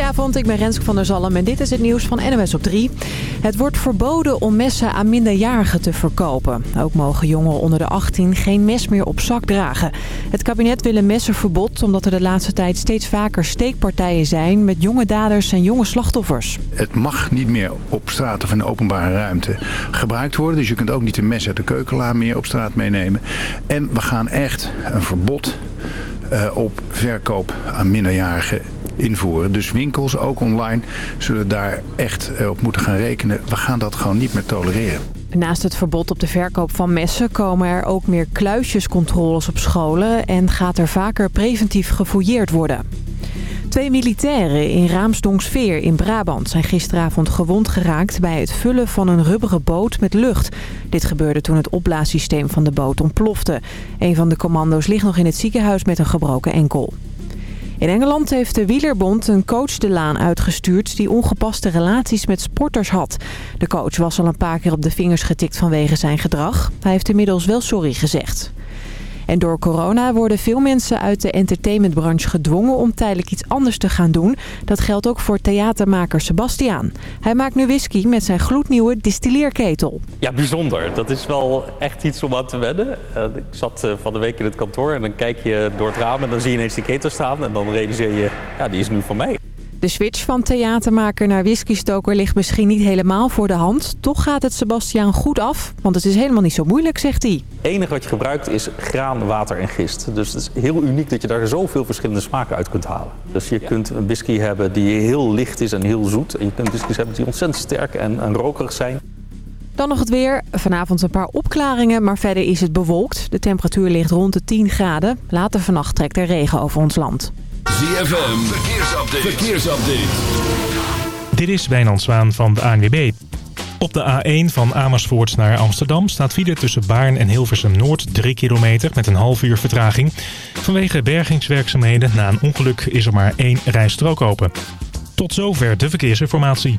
Goedenavond, ik ben Renske van der Zalm en dit is het nieuws van NOS op 3. Het wordt verboden om messen aan minderjarigen te verkopen. Ook mogen jongeren onder de 18 geen mes meer op zak dragen. Het kabinet wil een messenverbod omdat er de laatste tijd steeds vaker steekpartijen zijn... met jonge daders en jonge slachtoffers. Het mag niet meer op straat of in de openbare ruimte gebruikt worden. Dus je kunt ook niet een mes uit de keukenla meer op straat meenemen. En we gaan echt een verbod uh, op verkoop aan minderjarigen invoeren. Dus winkels, ook online, zullen daar echt eh, op moeten gaan rekenen. We gaan dat gewoon niet meer tolereren. Naast het verbod op de verkoop van messen komen er ook meer kluisjescontroles op scholen... en gaat er vaker preventief gefouilleerd worden. Twee militairen in Raamsdonksveer in Brabant zijn gisteravond gewond geraakt bij het vullen van een rubberen boot met lucht. Dit gebeurde toen het opblaassysteem van de boot ontplofte. Een van de commando's ligt nog in het ziekenhuis met een gebroken enkel. In Engeland heeft de Wielerbond een coach de laan uitgestuurd die ongepaste relaties met sporters had. De coach was al een paar keer op de vingers getikt vanwege zijn gedrag. Hij heeft inmiddels wel sorry gezegd. En door corona worden veel mensen uit de entertainmentbranche gedwongen om tijdelijk iets anders te gaan doen. Dat geldt ook voor theatermaker Sebastiaan. Hij maakt nu whisky met zijn gloednieuwe distilleerketel. Ja, bijzonder. Dat is wel echt iets om aan te wennen. Uh, ik zat uh, van de week in het kantoor en dan kijk je door het raam en dan zie je ineens die ketel staan. En dan realiseer je, ja, die is nu van mij. De switch van theatermaker naar whiskystoker ligt misschien niet helemaal voor de hand. Toch gaat het Sebastiaan goed af, want het is helemaal niet zo moeilijk, zegt hij. Het enige wat je gebruikt is graan, water en gist. Dus het is heel uniek dat je daar zoveel verschillende smaken uit kunt halen. Dus je kunt een whisky hebben die heel licht is en heel zoet. En je kunt whiskies hebben die ontzettend sterk en, en rokerig zijn. Dan nog het weer. Vanavond een paar opklaringen, maar verder is het bewolkt. De temperatuur ligt rond de 10 graden. Later vannacht trekt er regen over ons land. ZFM, verkeersupdate. verkeersupdate. Dit is Wijnand Zwaan van de ANWB. Op de A1 van Amersfoort naar Amsterdam staat file tussen Baarn en Hilversum Noord 3 kilometer met een half uur vertraging. Vanwege bergingswerkzaamheden na een ongeluk is er maar één rijstrook open. Tot zover de verkeersinformatie.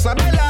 Isabela.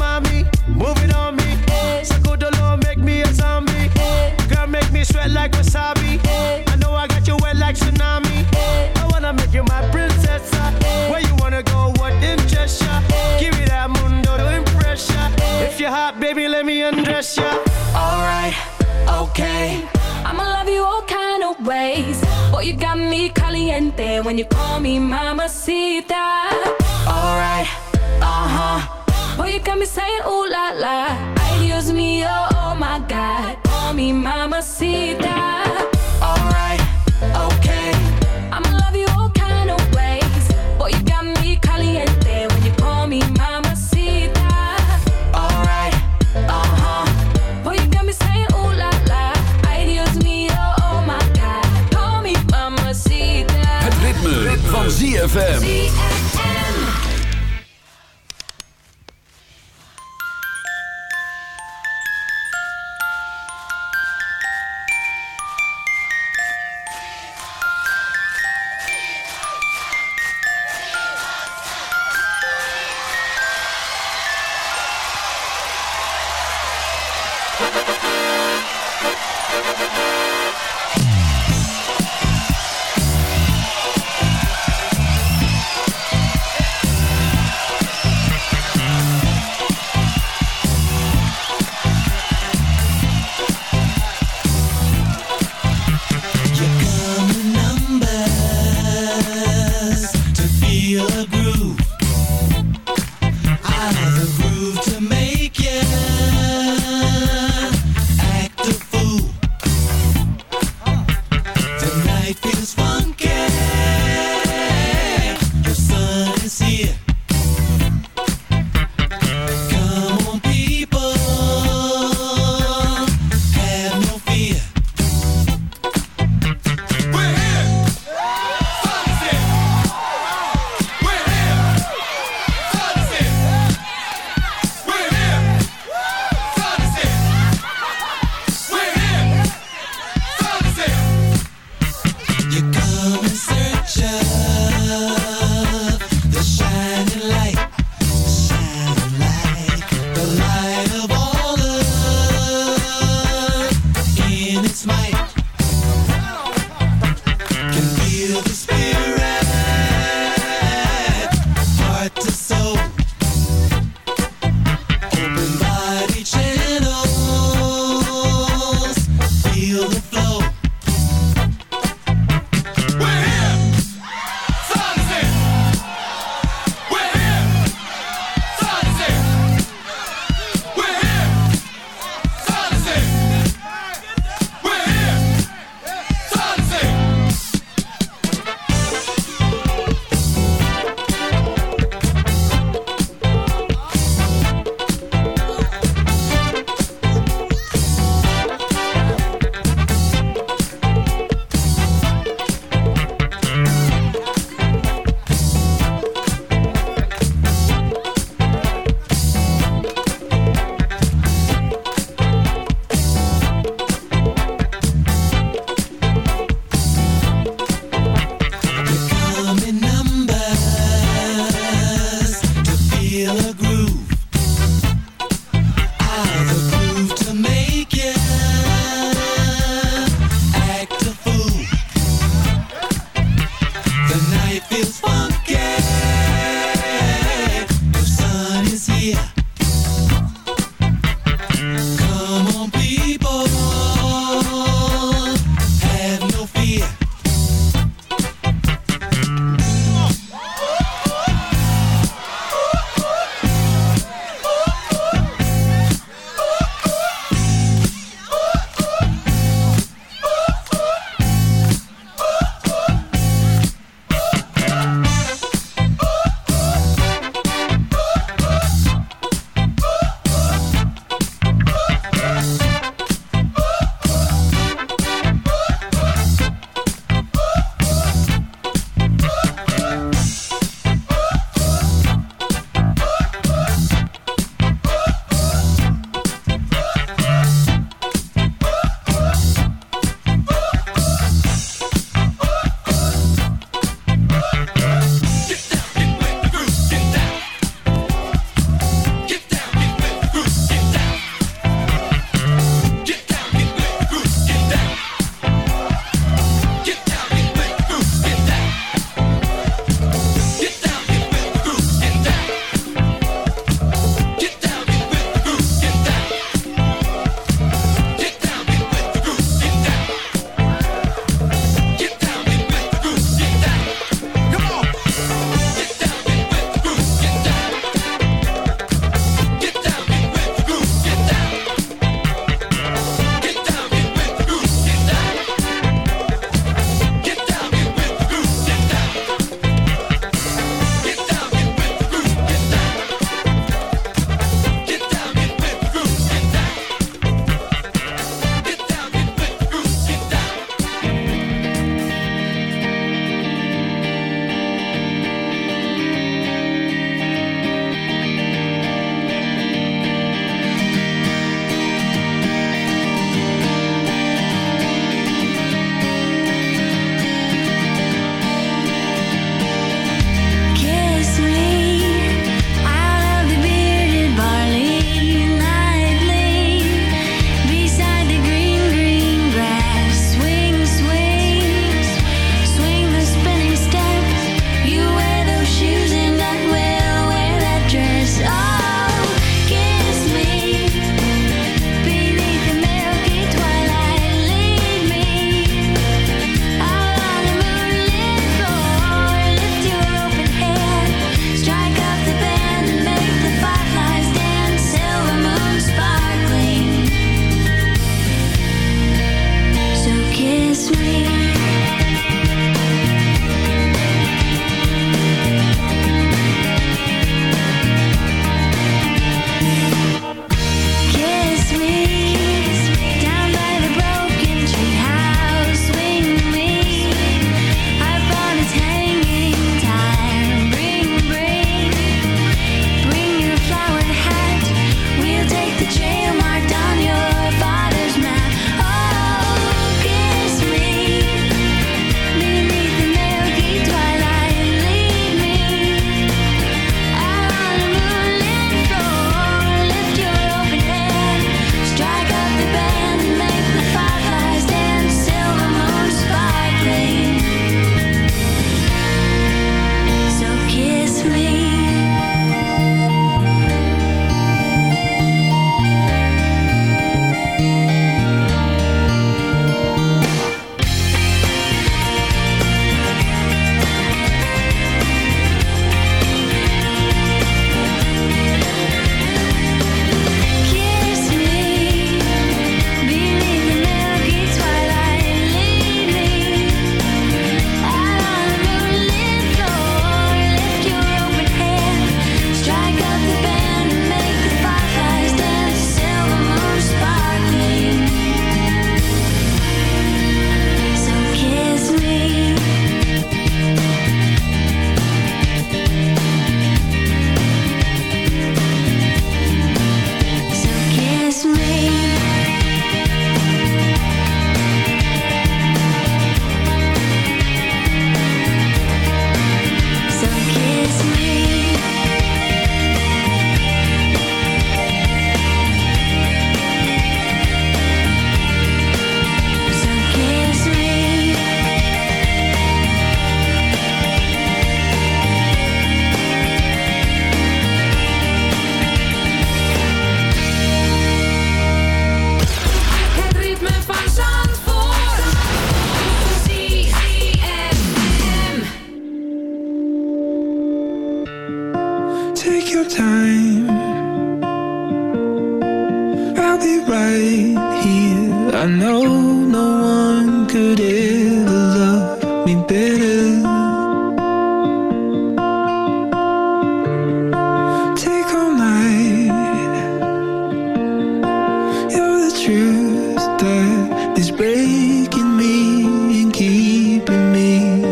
If you're hot, baby, let me undress ya. Alright, okay. I'ma love you all kind of ways. Boy, you got me caliente when you call me mamacita. Alright, uh huh. Boy, you got me saying ooh la la. Ay, Dios mío, oh my God. Call me mamacita. ZFM.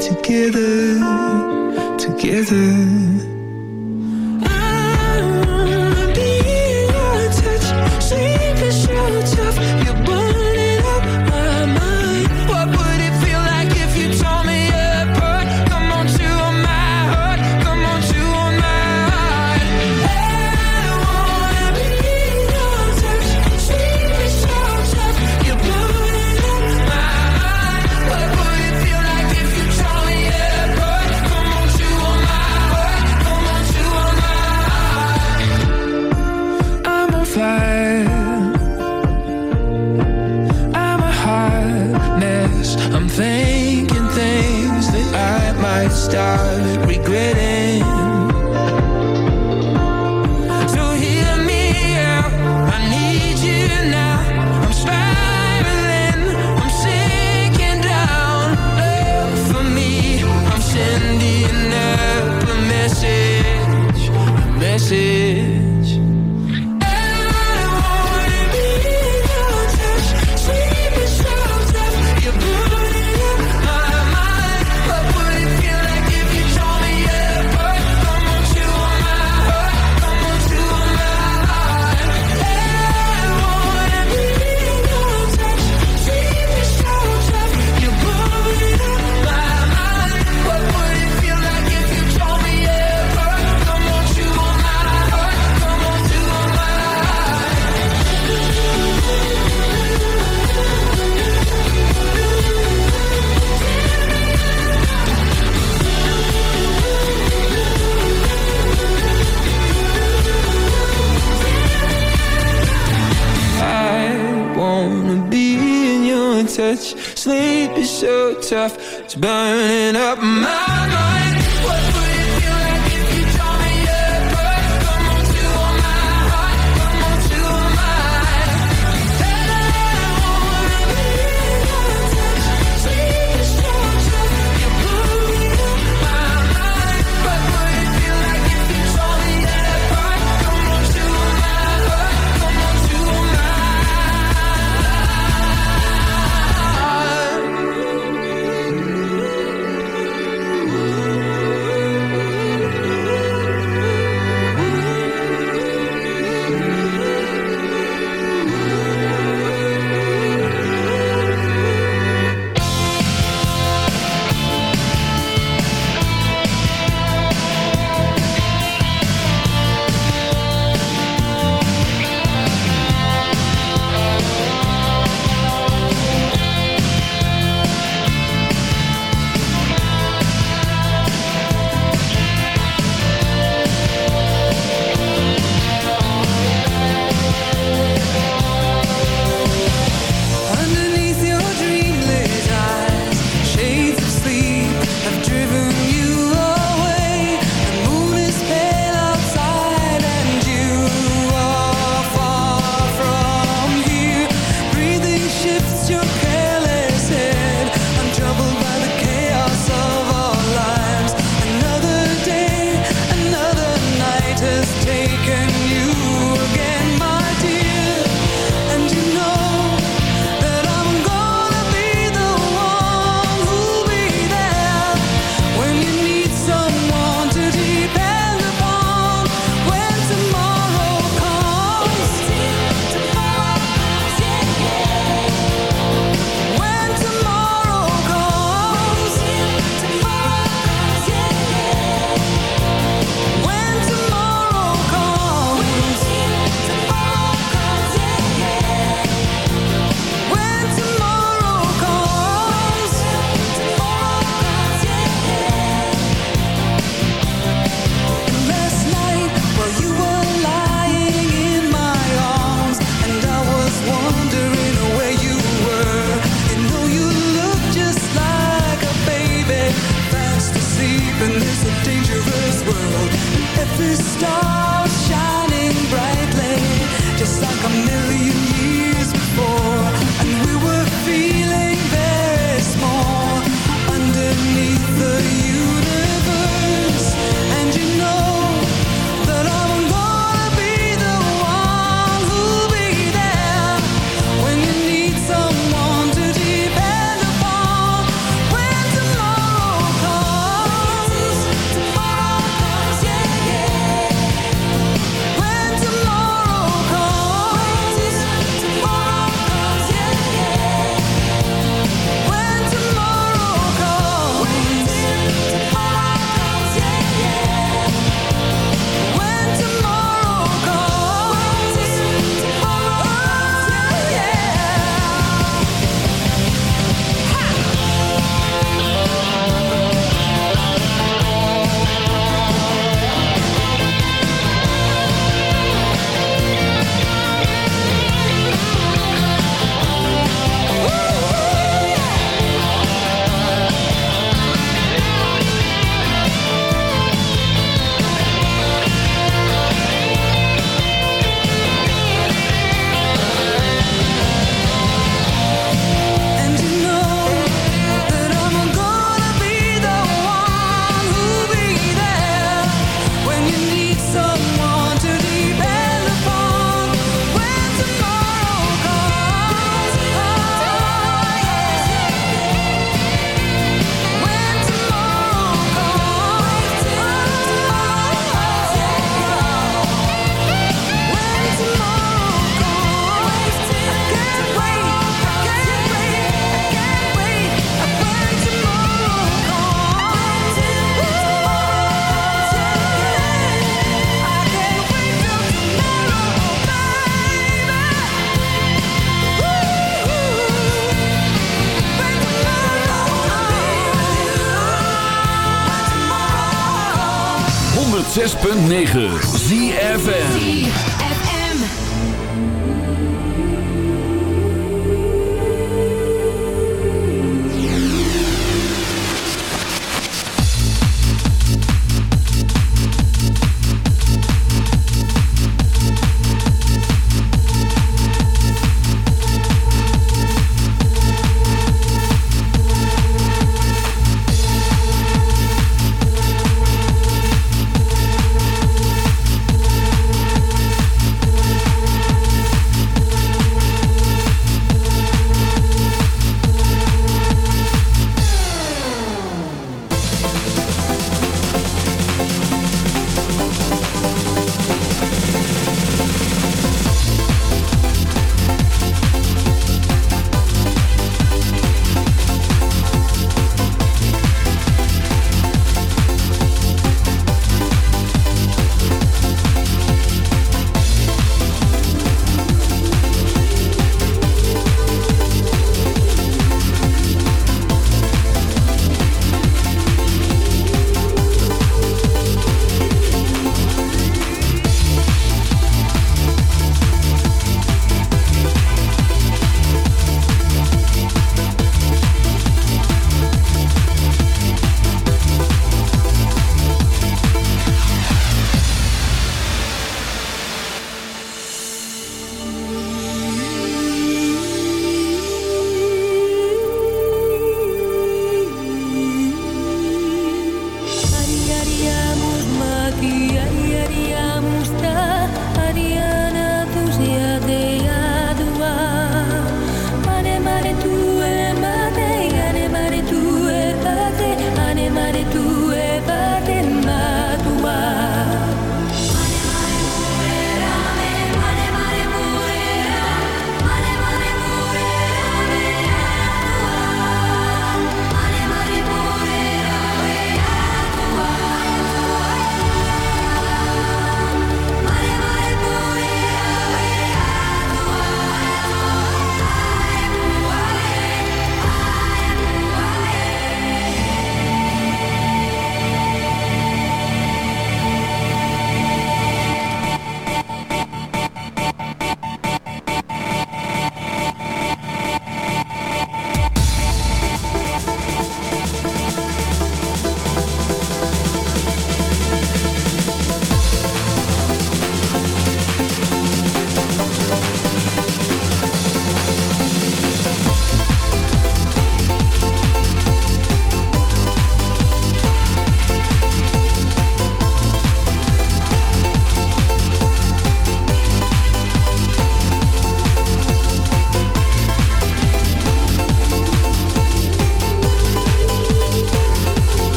together, together. touch. Sleep is so tough, it's burning up my mind.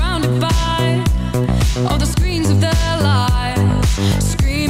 surrounded by all the screens of their lives, screaming.